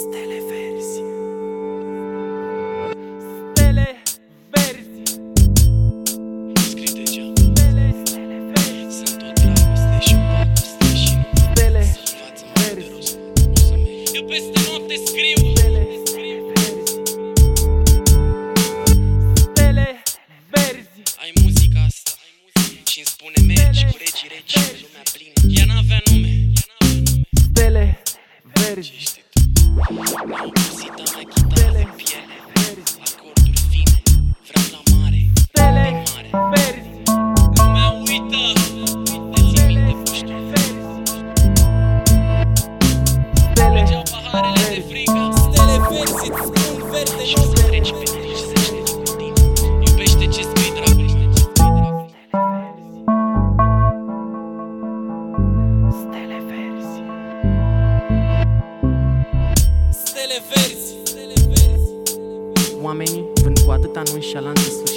Stele verzi. Stele verzi. Scrii de geam Stele, stele verzi. Sunt o dragoste și o pacoste și nu Stele verzi. Eu peste noapte scriu. Stele, stele verzi. Stele verzi. Ai muzica asta. Și îmi spune mergi cu regii regi pe lumea plină. Ea n-avea nume. Stele verzi. Mi-a obosit a mai chitară de piele Acorduri fine, vreau la mare Stele Mare verzi Lumea uită Te ții minte puștiu Stele Mergeau paharele de frică Stele verzi, îți spun verde Și o să treci pe tine și să știi cu tine Iubește ce scrii dragul Stele Oamenii vând cu atâta nonșalanță sfârșituri